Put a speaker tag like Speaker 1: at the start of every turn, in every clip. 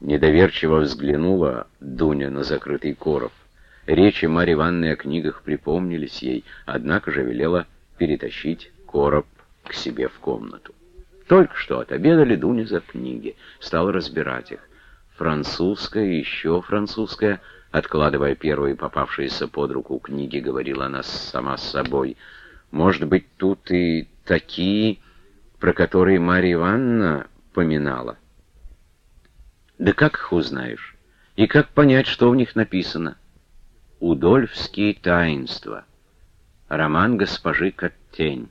Speaker 1: Недоверчиво взглянула Дуня на закрытый короб. Речи Марьи Ивановны о книгах припомнились ей, однако же велела перетащить короб к себе в комнату. Только что отобедали Дуня за книги, стала разбирать их. Французская, еще французская, откладывая первые попавшиеся под руку книги, говорила она сама с собой. Может быть, тут и такие, про которые Марья Ивановна поминала. Да как их узнаешь? И как понять, что в них написано? Удольфские таинства. Роман госпожи Коттень.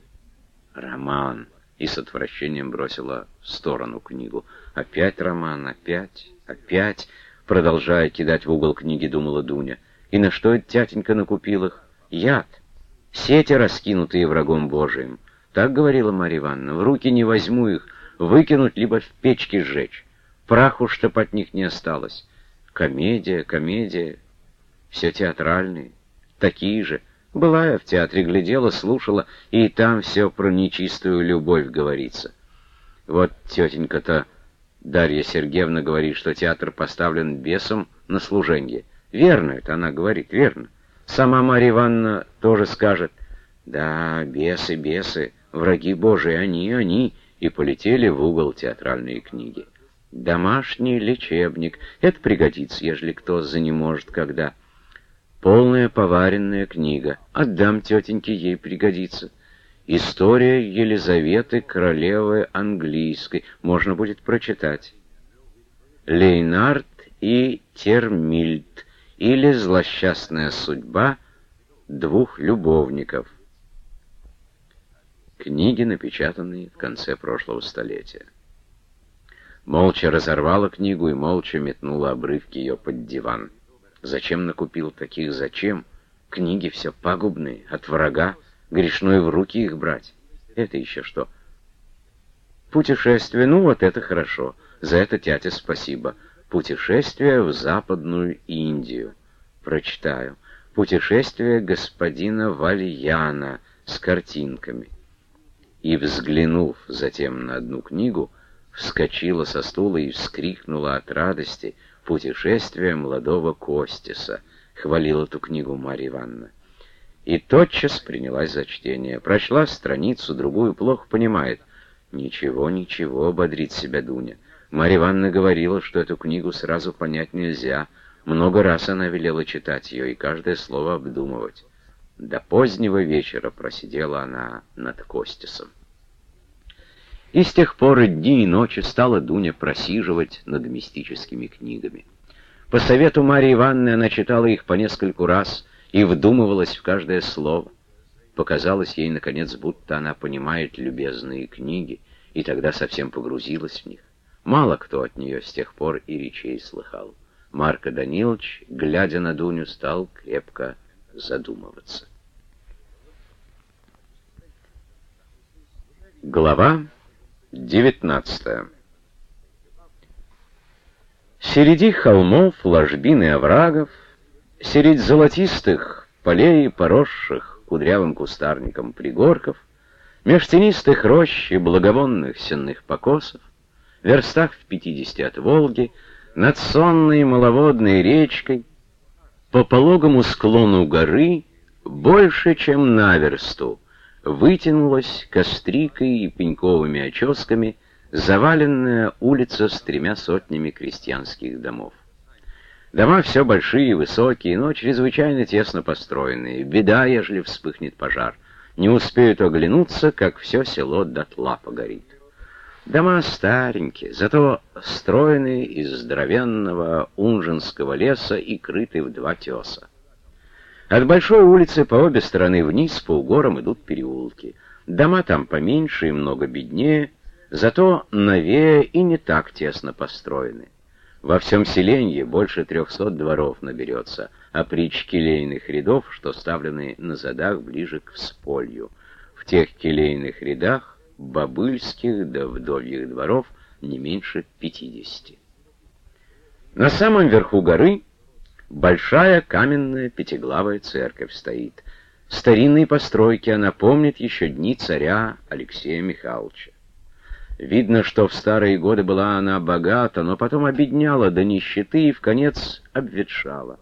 Speaker 1: Роман. И с отвращением бросила в сторону книгу. Опять роман, опять, опять. Продолжая кидать в угол книги, думала Дуня. И на что эта тятенька накупил их? Яд. Сети, раскинутые врагом Божиим. Так говорила Марья Ивановна. В руки не возьму их, выкинуть либо в печке сжечь. Праху, чтоб от них не осталось. Комедия, комедия. Все театральные. Такие же. Была я в театре, глядела, слушала, и там все про нечистую любовь говорится. Вот тетенька-то Дарья Сергеевна говорит, что театр поставлен бесом на служенье. Верно это она говорит, верно. Сама Марья Ивановна тоже скажет, да, бесы, бесы, враги Божии, они, они, и полетели в угол театральные книги. Домашний лечебник, это пригодится, ежели кто занеможет когда. Полная поваренная книга. Отдам тетеньке, ей пригодится. История Елизаветы, королевы английской. Можно будет прочитать. Лейнард и Термильд. Или злосчастная судьба двух любовников. Книги, напечатанные в конце прошлого столетия. Молча разорвала книгу и молча метнула обрывки ее под диван. Зачем накупил таких, зачем? Книги все пагубные, от врага, грешной в руки их брать. Это еще что? Путешествие, ну вот это хорошо, за это тятя спасибо. Путешествие в Западную Индию. Прочитаю. Путешествие господина Вальяна с картинками. И, взглянув затем на одну книгу, вскочила со стула и вскрикнула от радости — «Путешествие молодого Костиса», — хвалила эту книгу Марья Ивановна. И тотчас принялась за чтение. Прочла страницу, другую плохо понимает. «Ничего, ничего», — бодрит себя Дуня. Марья Ивановна говорила, что эту книгу сразу понять нельзя. Много раз она велела читать ее и каждое слово обдумывать. До позднего вечера просидела она над Костисом. И с тех пор дни и ночи стала Дуня просиживать над мистическими книгами. По совету Марии Ивановны она читала их по нескольку раз и вдумывалась в каждое слово. Показалось ей, наконец, будто она понимает любезные книги, и тогда совсем погрузилась в них. Мало кто от нее с тех пор и речей слыхал. Марко Данилович, глядя на Дуню, стал крепко задумываться. Глава 19. Среди холмов, ложбин и оврагов, Средь золотистых полей, поросших кудрявым кустарником пригорков, Меж тенистых рощ и благовонных сенных покосов, Верстах в пятидесяти от Волги, Над сонной маловодной речкой, По пологому склону горы, Больше, чем на версту, вытянулась кострикой и пеньковыми оческами заваленная улица с тремя сотнями крестьянских домов. Дома все большие, высокие, но чрезвычайно тесно построенные. Беда, ежели вспыхнет пожар. Не успеют оглянуться, как все село дотла погорит. Дома старенькие, зато стройные из здоровенного унжинского леса и крыты в два теса. От большой улицы по обе стороны вниз по угорам идут переулки. Дома там поменьше и много беднее, зато новее и не так тесно построены. Во всем селенье больше трехсот дворов наберется, а прич келейных рядов, что ставлены на задах ближе к всполью. В тех келейных рядах бобыльских да вдовьих дворов не меньше пятидесяти. На самом верху горы Большая каменная пятиглавая церковь стоит. Старинные постройки она помнит еще дни царя Алексея Михайловича. Видно, что в старые годы была она богата, но потом обедняла до нищеты и в конец обветшала.